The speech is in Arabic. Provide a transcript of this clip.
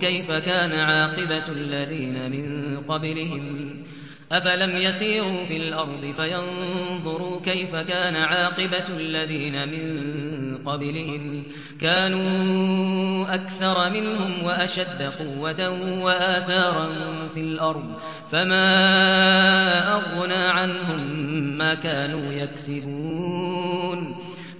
كيف كان عاقبة الذين من قبلهم. أفلم يسيروا في الأرض فينظروا كيف كان عاقبة الذين من قبلهم. كانوا أكثر منهم وأشد قوة وآثارا في الأرض. فما أغنى عنهم ما كانوا يكسبون.